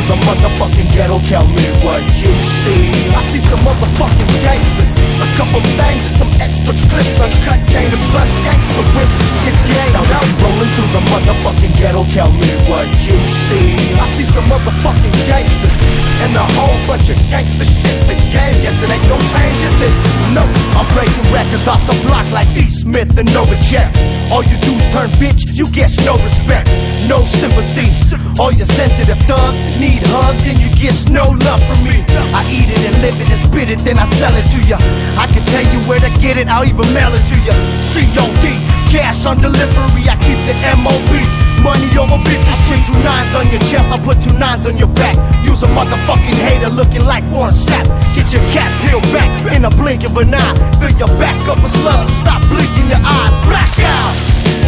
motherfucking ghetto, tell me what you see. I see some motherfucking gangsters, a couple things and some extra clips, uncut cane and plush gangster whips. You ain't out, I'm rolling through the motherfucking ghetto, tell me what you see. I see some motherfucking gangsters and a whole bunch of gangster shit. The game, yes, it ain't no change, is it? No, I'm breaking records off the block like E. Smith and Novacek. All you dudes turn bitch, you get no respect, no sympathy. All your sensitive thugs need hugs and you get no love from me. I eat it and live it and spit it, then I sell it to ya. I can tell you where to get it, I'll even mail it to ya. COD, cash on delivery, I keep the MOB. Money over bitches, chain two nines on your chest, I'll put two nines on your back. Use a motherfucking hater looking like one sap. Get your cat peeled back in a blink of an eye. Fill your back up with slugs stop blinking your eyes. Black out.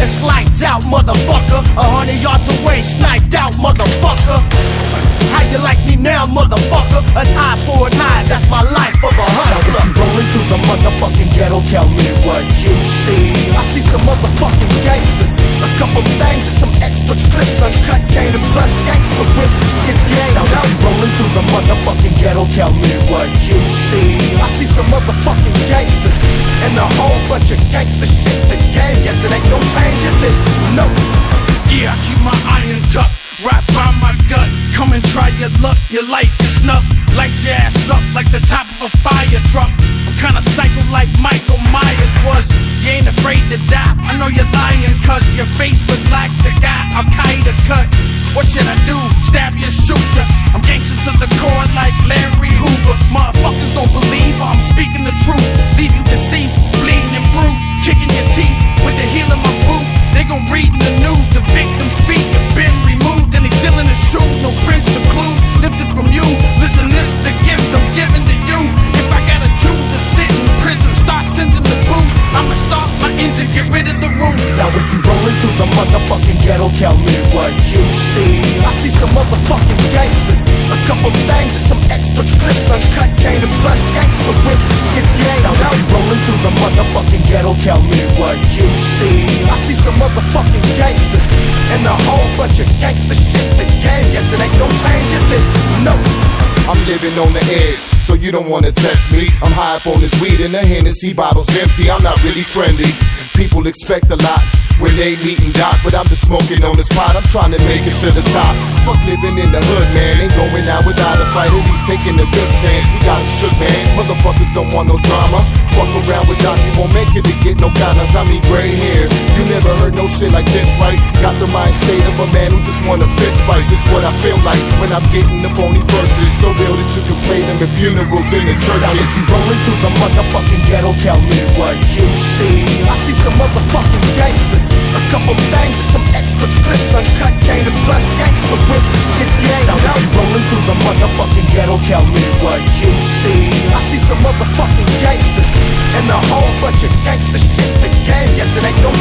It's lights out, motherfucker. A hundred yards away, sniped out, motherfucker. How you like me now, motherfucker? An eye for an eye, that's my life of a hustler. Rolling through the motherfucking ghetto, tell me what you see. I see some motherfucking gangsters, a couple things and some extra clips, uncut cane and plush gangster whips. If you ain't out, I'm rolling through the motherfucking ghetto, tell me what you see bunch of gangster shit. Game, yes, it ain't gon' change, is it? No. Yeah, I keep my iron tucked, right by my gut. Come and try your luck, your life is snuff. Light your ass up like the top of a fire truck. I'm kinda psycho like Michael Myers was. You ain't afraid to die. I know you're lying, cause your face look like the guy Al Qaeda cut. What should I uncut cane and plush gangster whips. If you ain't out, rolling through the motherfucking ghetto, tell me what you see. I see some motherfucking gangsters and a whole bunch of gangster shit. The game, yes, it ain't gon' change, is it? No. I'm living on the edge, so you don't wanna test me. I'm high up on this weed and the Hennessy bottle's empty. I'm not really friendly. People expect a lot when they meet and dock, but I'm just smoking on the spot. I'm trying to make it to the top. Fuck living in the hood, man. Ain't going out without a fight. At least taking a good stance. We got it shook, man. Motherfuckers don't want no drama. Fuck around with us, you won't make it to get no kindness. I mean, gray hair. You never heard no shit like this, right? Got the mind state of a man who just wanna fist fight. This what I feel like when I'm getting up on these verses. So real that you can play them at funerals in the Now if you rolling through the motherfucking ghetto, tell me what you see. I see some motherfucking gangsters, tell me what you see. I see some motherfucking gangsters and a whole bunch of gangster shit. The game, yes, it ain't? No.